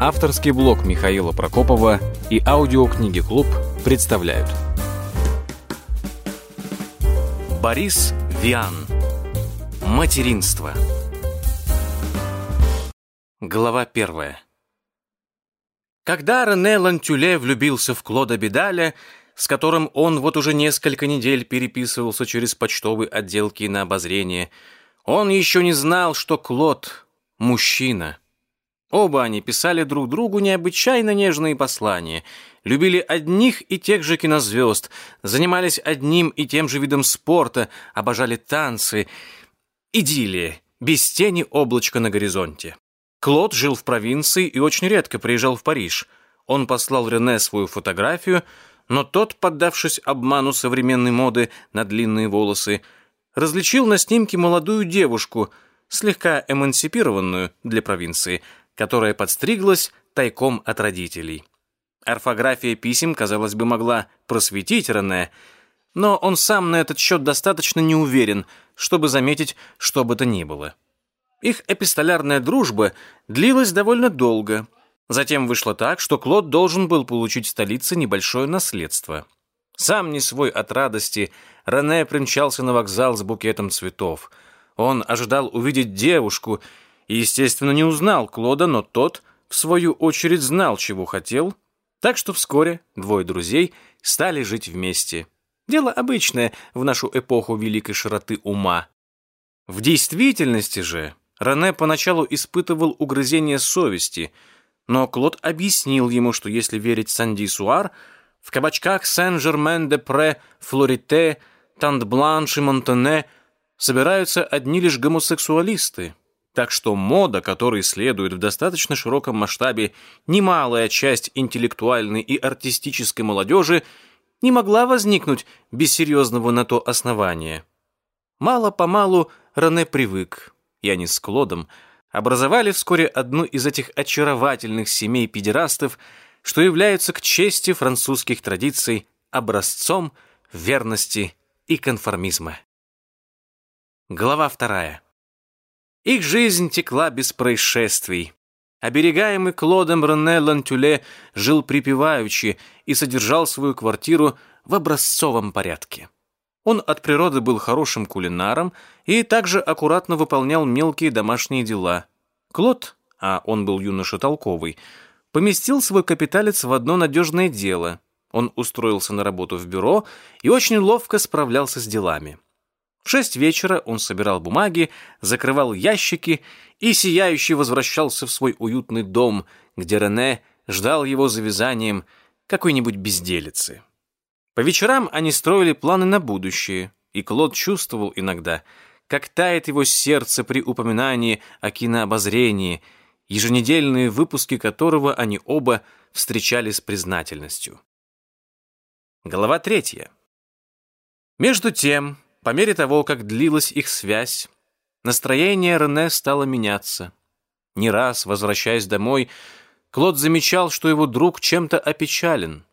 Авторский блог Михаила Прокопова и аудиокниги «Клуб» представляют. Борис Виан. Материнство. Глава первая. Когда Рене Лантюле влюбился в Клода Бедаля, с которым он вот уже несколько недель переписывался через почтовые отделки на обозрение, он еще не знал, что Клод — мужчина. Оба они писали друг другу необычайно нежные послания, любили одних и тех же кинозвезд, занимались одним и тем же видом спорта, обожали танцы. Идиллия, без тени облачка на горизонте. Клод жил в провинции и очень редко приезжал в Париж. Он послал Рене свою фотографию, но тот, поддавшись обману современной моды на длинные волосы, различил на снимке молодую девушку, слегка эмансипированную для провинции, которая подстриглась тайком от родителей. Орфография писем, казалось бы, могла просветить Рене, но он сам на этот счет достаточно не уверен, чтобы заметить, что бы то ни было. Их эпистолярная дружба длилась довольно долго. Затем вышло так, что Клод должен был получить в столице небольшое наследство. Сам не свой от радости, Рене примчался на вокзал с букетом цветов. Он ожидал увидеть девушку естественно, не узнал Клода, но тот, в свою очередь, знал, чего хотел, так что вскоре двое друзей стали жить вместе. Дело обычное в нашу эпоху великой широты ума. В действительности же Рене поначалу испытывал угрызение совести, но Клод объяснил ему, что если верить Санди Суар, в кабачках Сен-Жермен-де-Пре, Флорите, Тант-Бланш и Монтене собираются одни лишь гомосексуалисты, так что мода, которой следует в достаточно широком масштабе немалая часть интеллектуальной и артистической молодежи, не могла возникнуть без серьезного на то основания. Мало-помалу Рене привык и они с Клодом образовали вскоре одну из этих очаровательных семей педерастов, что являются к чести французских традиций образцом верности и конформизма. Глава вторая. Их жизнь текла без происшествий. Оберегаемый Клодом Рене Лантюле жил припеваючи и содержал свою квартиру в образцовом порядке. Он от природы был хорошим кулинаром и также аккуратно выполнял мелкие домашние дела. Клод, а он был юноша толковый, поместил свой капиталец в одно надежное дело. Он устроился на работу в бюро и очень ловко справлялся с делами. Шесть вечера он собирал бумаги, закрывал ящики и сияющий возвращался в свой уютный дом, где Рене ждал его за вязанием какой-нибудь безделицы. По вечерам они строили планы на будущее, и Клод чувствовал иногда, как тает его сердце при упоминании о кинообозрении, еженедельные выпуски которого они оба встречали с признательностью. Глава третья. Между тем, по мере того, как длилась их связь, настроение Рене стало меняться. Не раз, возвращаясь домой, Клод замечал, что его друг чем-то опечален.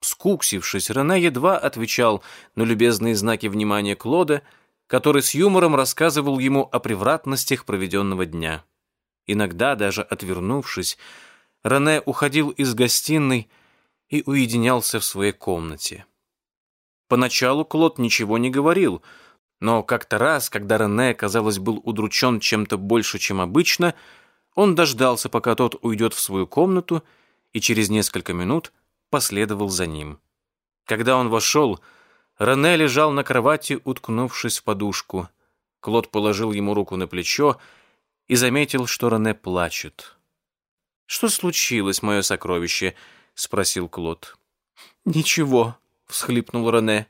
Скуксившись, Рене едва отвечал на любезные знаки внимания Клода, который с юмором рассказывал ему о превратностях проведенного дня. Иногда, даже отвернувшись, Рене уходил из гостиной и уединялся в своей комнате. Поначалу Клод ничего не говорил, но как-то раз, когда Рене, казалось, был удручен чем-то больше, чем обычно, он дождался, пока тот уйдет в свою комнату, и через несколько минут – последовал за ним. Когда он вошел, Рене лежал на кровати, уткнувшись в подушку. Клод положил ему руку на плечо и заметил, что Рене плачет. «Что случилось, мое сокровище?» — спросил Клод. «Ничего», — всхлипнул Рене.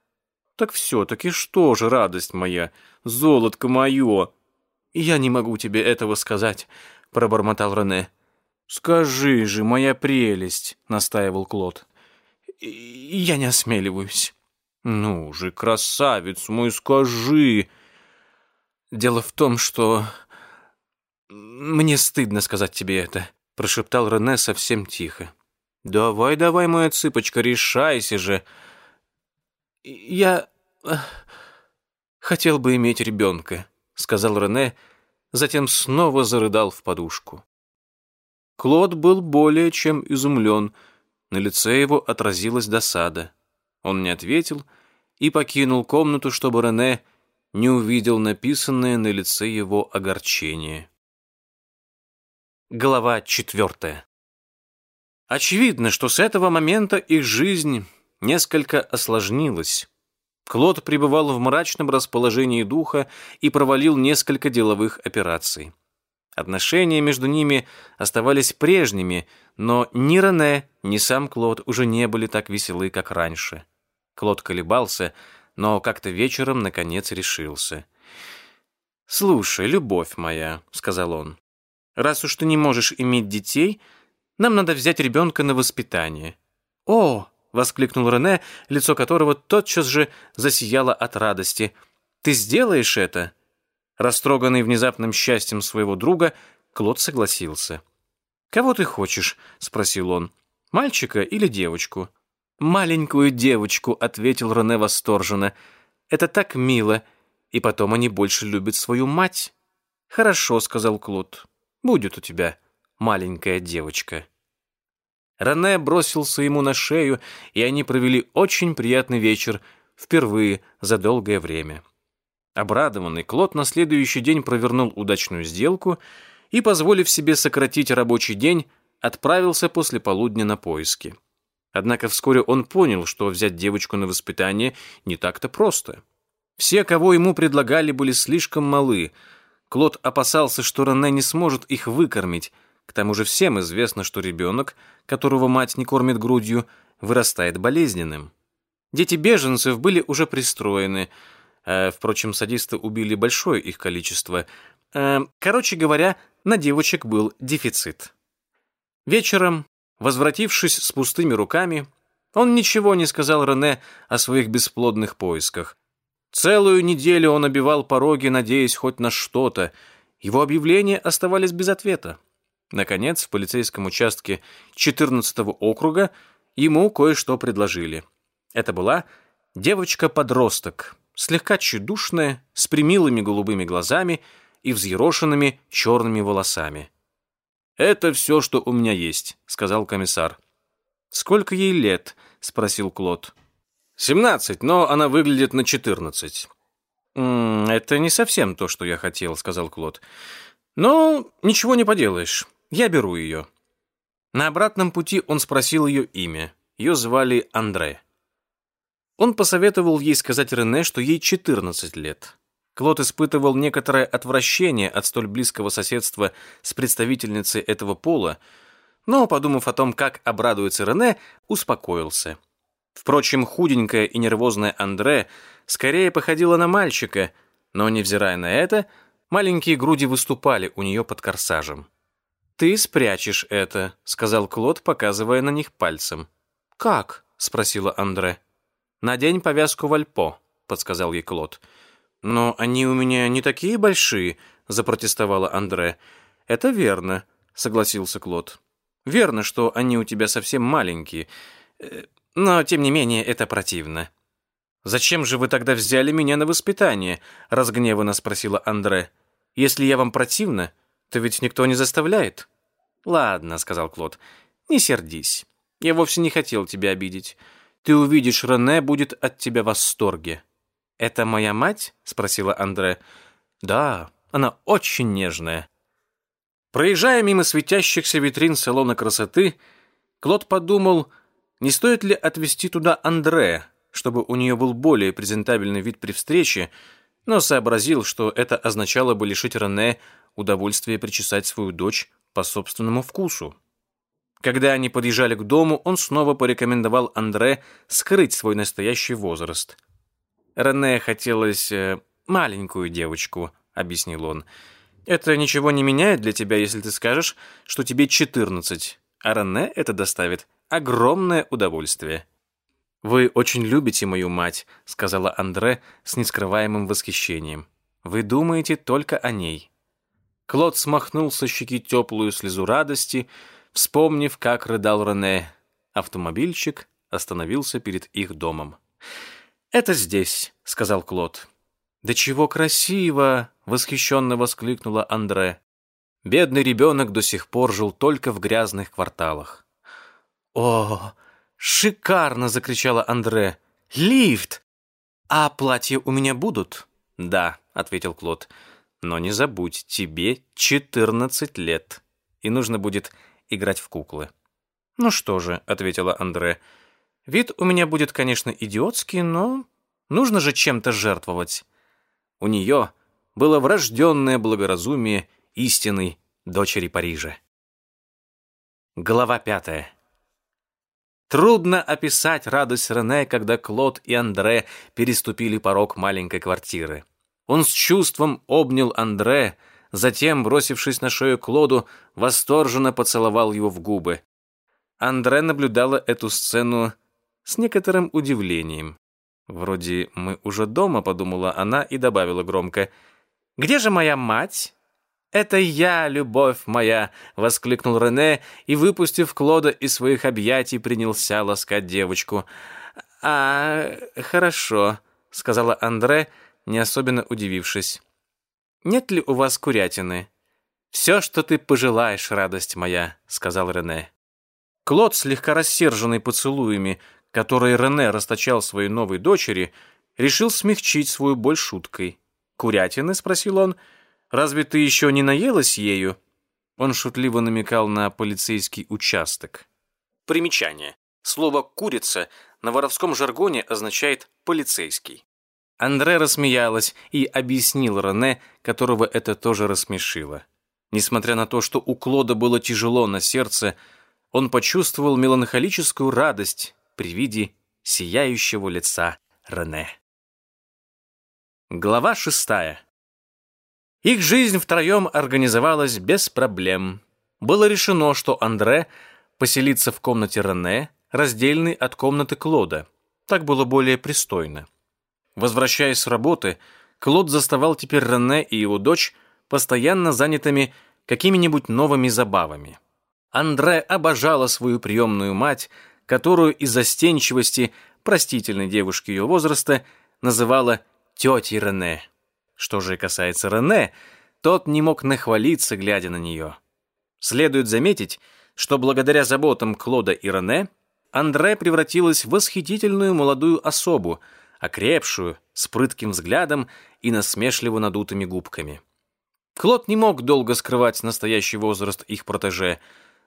«Так все-таки что же, радость моя, золотко мое?» «Я не могу тебе этого сказать», — пробормотал Рене. «Скажи же, моя прелесть», — настаивал Клод. «Я не осмеливаюсь». «Ну же, красавец мой, скажи!» «Дело в том, что... Мне стыдно сказать тебе это», — прошептал Рене совсем тихо. «Давай, давай, моя цыпочка, решайся же!» «Я... хотел бы иметь ребенка», — сказал Рене, затем снова зарыдал в подушку. Клод был более чем изумлен. На лице его отразилась досада. Он не ответил и покинул комнату, чтобы Рене не увидел написанное на лице его огорчение. Глава четвертая. Очевидно, что с этого момента их жизнь несколько осложнилась. Клод пребывал в мрачном расположении духа и провалил несколько деловых операций. Отношения между ними оставались прежними, но ни Рене, ни сам Клод уже не были так веселы, как раньше. Клод колебался, но как-то вечером, наконец, решился. «Слушай, любовь моя», — сказал он, — «раз уж ты не можешь иметь детей, нам надо взять ребенка на воспитание». «О!» — воскликнул Рене, лицо которого тотчас же засияло от радости. «Ты сделаешь это?» Растроганный внезапным счастьем своего друга, Клод согласился. «Кого ты хочешь?» — спросил он. «Мальчика или девочку?» «Маленькую девочку», — ответил Рене восторженно. «Это так мило. И потом они больше любят свою мать». «Хорошо», — сказал Клод. «Будет у тебя маленькая девочка». Рене бросился ему на шею, и они провели очень приятный вечер, впервые за долгое время. Обрадованный, Клод на следующий день провернул удачную сделку и, позволив себе сократить рабочий день, отправился после полудня на поиски. Однако вскоре он понял, что взять девочку на воспитание не так-то просто. Все, кого ему предлагали, были слишком малы. Клод опасался, что Рене не сможет их выкормить. К тому же всем известно, что ребенок, которого мать не кормит грудью, вырастает болезненным. Дети беженцев были уже пристроены. А, впрочем, садисты убили большое их количество. А, короче говоря, на девочек был дефицит. Вечером Возвратившись с пустыми руками, он ничего не сказал Рене о своих бесплодных поисках. Целую неделю он обивал пороги, надеясь хоть на что-то. Его объявления оставались без ответа. Наконец, в полицейском участке 14-го округа ему кое-что предложили. Это была девочка-подросток, слегка тщедушная, с примилыми голубыми глазами и взъерошенными черными волосами. «Это все, что у меня есть», — сказал комиссар. «Сколько ей лет?» — спросил Клод. «Семнадцать, но она выглядит на четырнадцать». «Это не совсем то, что я хотел», — сказал Клод. «Но ничего не поделаешь. Я беру ее». На обратном пути он спросил ее имя. Ее звали Андре. Он посоветовал ей сказать Рене, что ей 14 лет. Клод испытывал некоторое отвращение от столь близкого соседства с представительницей этого пола, но, подумав о том, как обрадуется Рене, успокоился. Впрочем, худенькая и нервозная Андре скорее походила на мальчика, но, невзирая на это, маленькие груди выступали у нее под корсажем. «Ты спрячешь это», — сказал Клод, показывая на них пальцем. «Как?» — спросила Андре. «Надень повязку в альпо», — подсказал ей Клод. «Клод». «Но они у меня не такие большие», — запротестовала Андре. «Это верно», — согласился Клод. «Верно, что они у тебя совсем маленькие. Э, но, тем не менее, это противно». «Зачем же вы тогда взяли меня на воспитание?» — разгневанно спросила Андре. «Если я вам противна, то ведь никто не заставляет». «Ладно», — сказал Клод, — «не сердись. Я вовсе не хотел тебя обидеть. Ты увидишь, Рене будет от тебя в восторге». «Это моя мать?» — спросила Андре. «Да, она очень нежная». Проезжая мимо светящихся витрин салона красоты, Клод подумал, не стоит ли отвезти туда Андре, чтобы у нее был более презентабельный вид при встрече, но сообразил, что это означало бы лишить Рене удовольствия причесать свою дочь по собственному вкусу. Когда они подъезжали к дому, он снова порекомендовал Андре скрыть свой настоящий возраст. Рене хотелось э, маленькую девочку», — объяснил он. «Это ничего не меняет для тебя, если ты скажешь, что тебе 14, а Рене это доставит огромное удовольствие». «Вы очень любите мою мать», — сказала Андре с нескрываемым восхищением. «Вы думаете только о ней». Клод смахнул со щеки теплую слезу радости, вспомнив, как рыдал Рене. Автомобильчик остановился перед их домом. «Это здесь», — сказал Клод. «Да чего красиво!» — восхищенно воскликнула Андре. Бедный ребенок до сих пор жил только в грязных кварталах. «О, шикарно!» — закричала Андре. «Лифт! А платья у меня будут?» «Да», — ответил Клод. «Но не забудь, тебе 14 лет, и нужно будет играть в куклы». «Ну что же», — ответила Андре. «Вид у меня будет, конечно, идиотский, но нужно же чем-то жертвовать». У нее было врожденное благоразумие истинной дочери Парижа. Глава пятая. Трудно описать радость Рене, когда Клод и Андре переступили порог маленькой квартиры. Он с чувством обнял Андре, затем, бросившись на шею Клоду, восторженно поцеловал его в губы. Андре наблюдала эту сцену с некоторым удивлением. «Вроде мы уже дома», — подумала она и добавила громко. «Где же моя мать?» «Это я, любовь моя!» — воскликнул Рене и, выпустив Клода из своих объятий, принялся ласкать девочку. «А, хорошо», — сказала Андре, не особенно удивившись. «Нет ли у вас курятины?» «Все, что ты пожелаешь, радость моя», — сказал Рене. Клод, слегка рассерженный поцелуями, которые Рене расточал своей новой дочери, решил смягчить свою боль шуткой. «Курятины?» — спросил он. — Разве ты еще не наелась ею?» Он шутливо намекал на полицейский участок. Примечание. Слово «курица» на воровском жаргоне означает «полицейский». Андре рассмеялась и объяснил Рене, которого это тоже рассмешило. Несмотря на то, что у Клода было тяжело на сердце, он почувствовал меланхолическую радость при виде сияющего лица Рене. Глава шестая. Их жизнь втроем организовалась без проблем. Было решено, что Андре поселится в комнате Рене, раздельной от комнаты Клода. Так было более пристойно. Возвращаясь с работы, Клод заставал теперь Рене и его дочь постоянно занятыми какими-нибудь новыми забавами. Андре обожала свою приемную мать, которую из застенчивости простительной девушки ее возраста называла тетей Рене. Что же касается Рене, тот не мог нахвалиться, глядя на нее. Следует заметить, что благодаря заботам Клода и Рене Андре превратилась в восхитительную молодую особу, окрепшую, с прытким взглядом и насмешливо надутыми губками. Клод не мог долго скрывать настоящий возраст их протеже,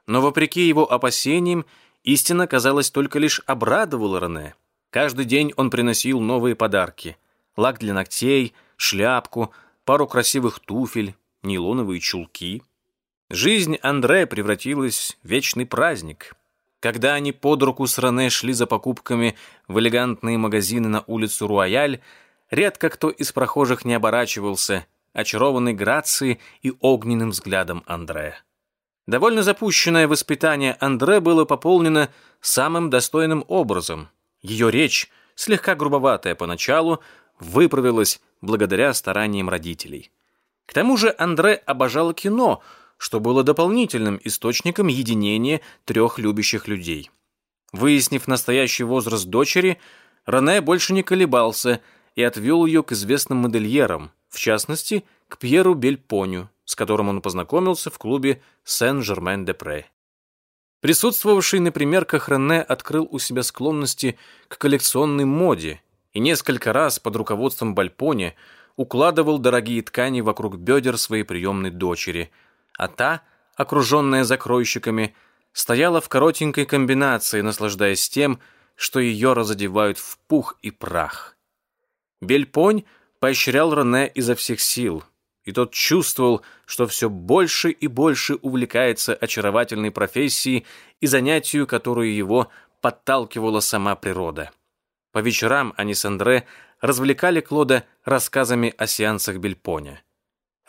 но, вопреки его опасениям, истина, казалось, только лишь обрадовала Рене. Каждый день он приносил новые подарки. Лак для ногтей — шляпку, пару красивых туфель, нейлоновые чулки. Жизнь Андре превратилась в вечный праздник. Когда они под руку с Рене шли за покупками в элегантные магазины на улицу Руаяль, редко кто из прохожих не оборачивался, очарованный грацией и огненным взглядом Андре. Довольно запущенное воспитание Андре было пополнено самым достойным образом. Ее речь, слегка грубоватая поначалу, выправилась благодаря стараниям родителей. К тому же Андре обожал кино, что было дополнительным источником единения трех любящих людей. Выяснив настоящий возраст дочери, Рене больше не колебался и отвел ее к известным модельерам, в частности, к Пьеру Бельпоню, с которым он познакомился в клубе Сен-Жермен-де-Пре. Присутствовавший на примерках Рене открыл у себя склонности к коллекционной моде и несколько раз под руководством Бальпони укладывал дорогие ткани вокруг бедер своей приемной дочери, а та, окруженная закройщиками, стояла в коротенькой комбинации, наслаждаясь тем, что ее разодевают в пух и прах. Бельпонь поощрял Рене изо всех сил, и тот чувствовал, что все больше и больше увлекается очаровательной профессией и занятию, которую его подталкивала сама природа. По вечерам они с Андре развлекали Клода рассказами о сеансах Бельпоня.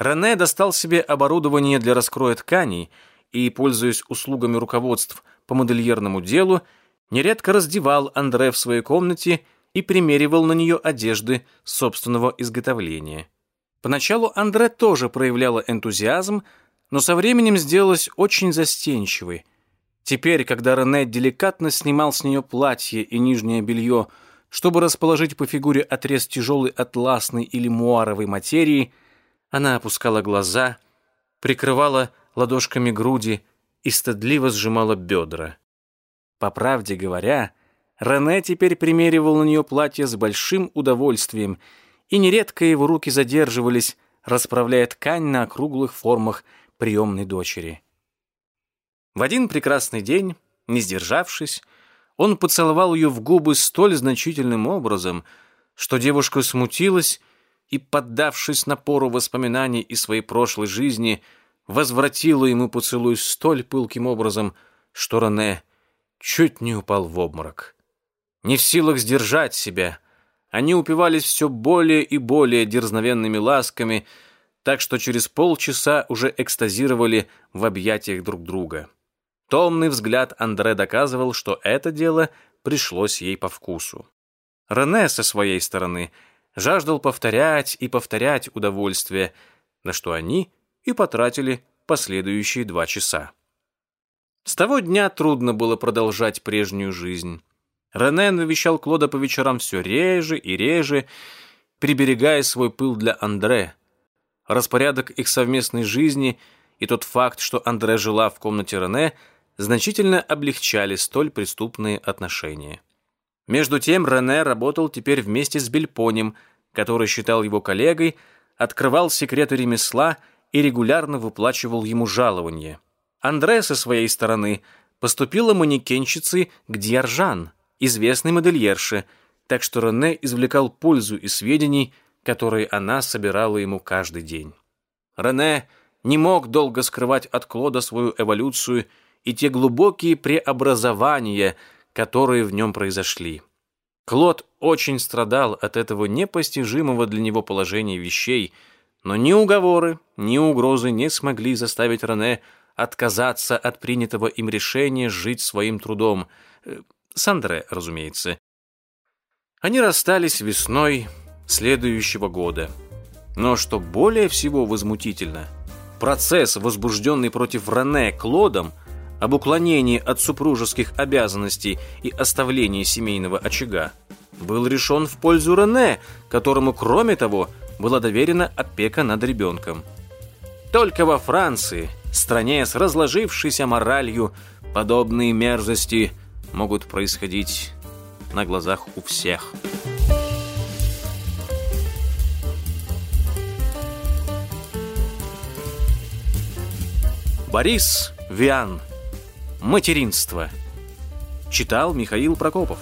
Рене достал себе оборудование для раскроя тканей и, пользуясь услугами руководств по модельерному делу, нередко раздевал Андре в своей комнате и примеривал на нее одежды собственного изготовления. Поначалу Андре тоже проявляла энтузиазм, но со временем сделалась очень застенчивой. Теперь, когда Рене деликатно снимал с нее платье и нижнее белье, чтобы расположить по фигуре отрез тяжелой атласной или муаровой материи, она опускала глаза, прикрывала ладошками груди и стыдливо сжимала бедра. По правде говоря, Рене теперь примеривал на нее платье с большим удовольствием, и нередко его руки задерживались, расправляя ткань на округлых формах приемной дочери. В один прекрасный день, не сдержавшись, он поцеловал ее в губы столь значительным образом, что девушка смутилась и, поддавшись напору воспоминаний из своей прошлой жизни, возвратила ему поцелуй столь пылким образом, что Рене чуть не упал в обморок. Не в силах сдержать себя, они упивались все более и более дерзновенными ласками, так что через полчаса уже экстазировали в объятиях друг друга. Томный взгляд Андре доказывал, что это дело пришлось ей по вкусу. Рене со своей стороны жаждал повторять и повторять удовольствие, на что они и потратили последующие два часа. С того дня трудно было продолжать прежнюю жизнь. Рене навещал Клода по вечерам все реже и реже, приберегая свой пыл для Андре. Распорядок их совместной жизни и тот факт, что Андре жила в комнате Рене, значительно облегчали столь преступные отношения. Между тем Рене работал теперь вместе с Бельпонем, который считал его коллегой, открывал секреты ремесла и регулярно выплачивал ему жалование. Андре со своей стороны поступила манекенщицей к Дьяржан – известной модельерши, так что Рене извлекал пользу из сведений, которые она собирала ему каждый день. Рене не мог долго скрывать от Клода свою эволюцию и те глубокие преобразования, которые в нем произошли. Клод очень страдал от этого непостижимого для него положения вещей, но ни уговоры, ни угрозы не смогли заставить Рене отказаться от принятого им решения жить своим трудом, э, с Андре, разумеется. Они расстались весной следующего года. Но что более всего возмутительно, процесс, возбужденный против Рене Клодом, об уклонении от супружеских обязанностей и оставлении семейного очага, был решен в пользу Рене, которому, кроме того, была доверена опека над ребенком. Только во Франции, стране с разложившейся моралью, подобные мерзости могут происходить на глазах у всех. Борис Виан. Материнство. Читал Михаил Прокопов.